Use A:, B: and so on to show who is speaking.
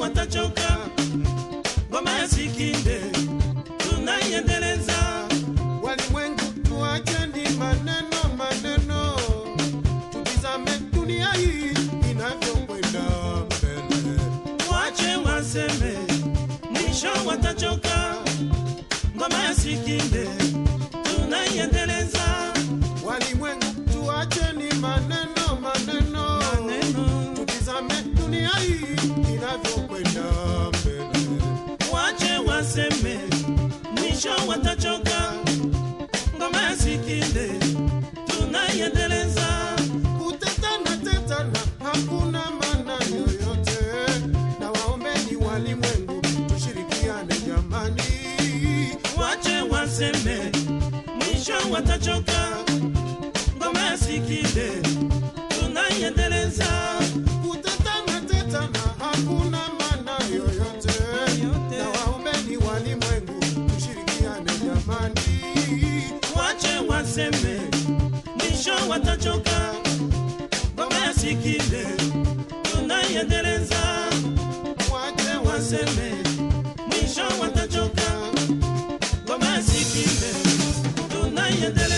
A: watachoka. Ngoma ya Sikinde tunaiendeleza.
B: Walimwengu tuacheni maneno maneno, tutizame dunia hii inavyokwenda mbele.
A: wache waseme, mwisho watachoka. Ngoma ya Sikinde watachoka. Ngoma ya Sikinde tunaiendeleza.
B: Kutetana tetana hakuna maana yoyote, na waombeni walimwengu tushirikiane jamani.
A: wache waseme, mwisho watachoka. Ngoma ya Sikinde tunaiendeleza.
B: watachoka, ngoma ya Sikile tunaiendeleza,
A: wache waseme, mwisho watachoka, ngoma ya Sikile tunaiendeleza